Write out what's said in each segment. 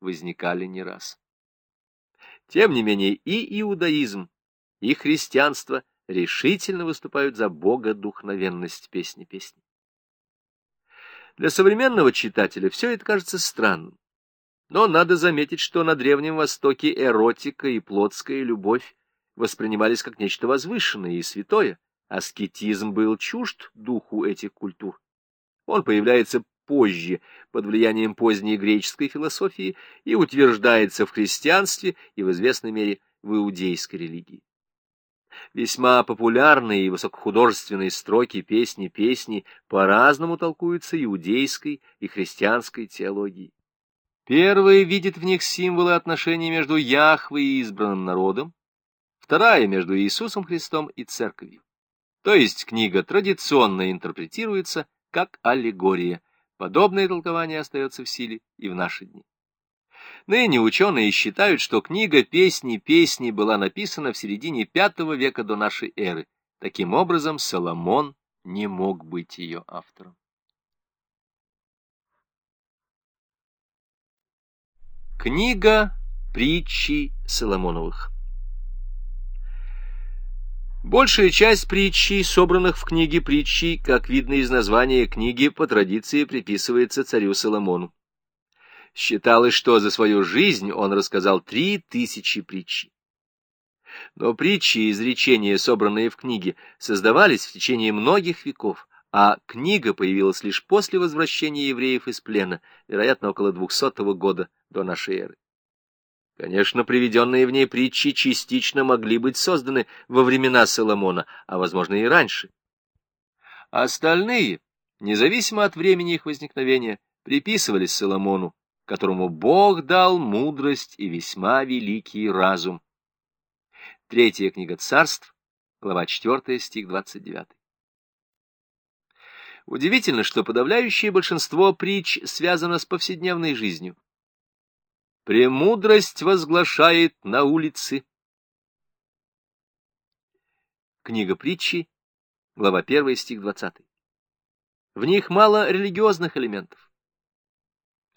возникали не раз. Тем не менее и иудаизм, и христианство решительно выступают за богодухновенность песни песни. Для современного читателя все это кажется странным. Но надо заметить, что на Древнем Востоке эротика и плотская любовь воспринимались как нечто возвышенное и святое. Аскетизм был чужд духу этих культур. Он появляется позже, под влиянием поздней греческой философии, и утверждается в христианстве и в известной мере в иудейской религии. Весьма популярные и высокохудожественные строки песни-песни по-разному толкуются иудейской и христианской теологией. Первая видит в них символы отношений между Яхвой и избранным народом, вторая — между Иисусом Христом и Церковью. То есть книга традиционно интерпретируется как аллегория. Подобное толкование остается в силе и в наши дни. Ныне ученые считают, что книга «Песни песни» была написана в середине V века до нашей эры. Таким образом, Соломон не мог быть ее автором. Книга притчи Соломоновых Большая часть притчей, собранных в книге притчи, как видно из названия книги, по традиции приписывается царю Соломону. Считалось, что за свою жизнь он рассказал три тысячи притчей. Но притчи и изречения, собранные в книге, создавались в течение многих веков, а книга появилась лишь после возвращения евреев из плена, вероятно, около 200 года до нашей эры. Конечно, приведенные в ней притчи частично могли быть созданы во времена Соломона, а, возможно, и раньше. Остальные, независимо от времени их возникновения, приписывались Соломону, которому Бог дал мудрость и весьма великий разум. Третья книга царств, глава 4, стих 29. Удивительно, что подавляющее большинство притч связано с повседневной жизнью. Премудрость возглашает на улице. Книга притчи, глава 1, стих 20. В них мало религиозных элементов.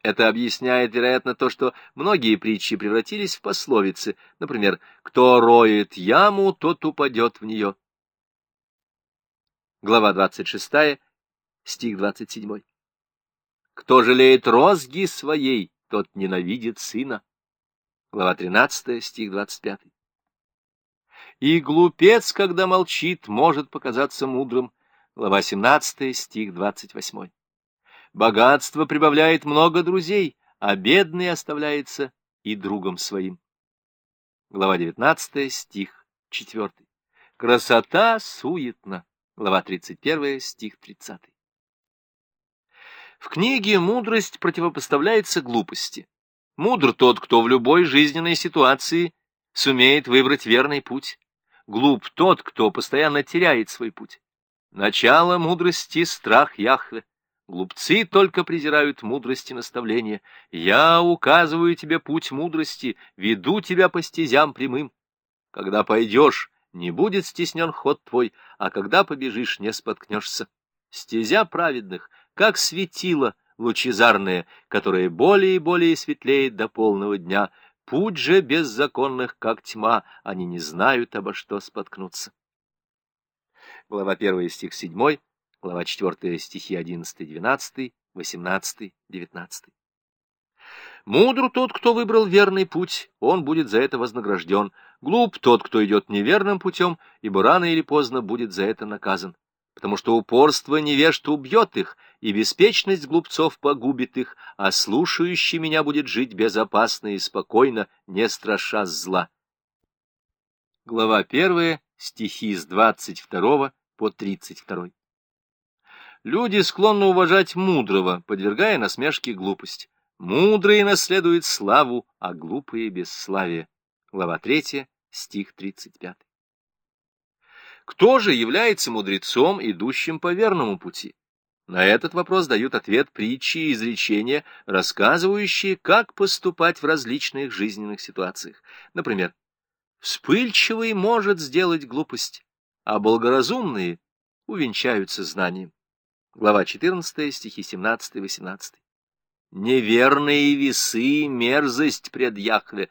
Это объясняет, вероятно, то, что многие притчи превратились в пословицы. Например, «Кто роет яму, тот упадет в нее». Глава 26, стих 27. «Кто жалеет розги своей, тот ненавидит сына. Глава 13, стих 25. И глупец, когда молчит, может показаться мудрым. Глава 17, стих 28. Богатство прибавляет много друзей, а бедный оставляется и другом своим. Глава 19, стих 4. Красота суетна. Глава 31, стих 30. В книге мудрость противопоставляется глупости. Мудр тот, кто в любой жизненной ситуации сумеет выбрать верный путь. Глуп тот, кто постоянно теряет свой путь. Начало мудрости — страх Яхве. Глупцы только презирают мудрости наставления. Я указываю тебе путь мудрости, веду тебя по стезям прямым. Когда пойдешь, не будет стеснен ход твой, а когда побежишь, не споткнешься. Стезя праведных — как светило лучезарное, которое более и более светлеет до полного дня. Путь же беззаконных, как тьма, они не знают, обо что споткнуться. Глава 1, стих 7, глава 4, стихи 11, 12, 18, 19. Мудр тот, кто выбрал верный путь, он будет за это вознагражден. Глуп тот, кто идет неверным путем, ибо рано или поздно будет за это наказан потому что упорство невежд убьет их, и беспечность глупцов погубит их, а слушающий меня будет жить безопасно и спокойно, не страша зла. Глава 1, стихи с 22 по 32. Люди склонны уважать мудрого, подвергая насмешке глупость. Мудрые наследуют славу, а глупые — бесславие. Глава 3, стих 35. Кто же является мудрецом, идущим по верному пути? На этот вопрос дают ответ притчи и изречения, рассказывающие, как поступать в различных жизненных ситуациях. Например, «Вспыльчивый может сделать глупость, а благоразумные увенчаются знанием». Глава 14, стихи 17-18. Неверные весы — мерзость пред Яхве,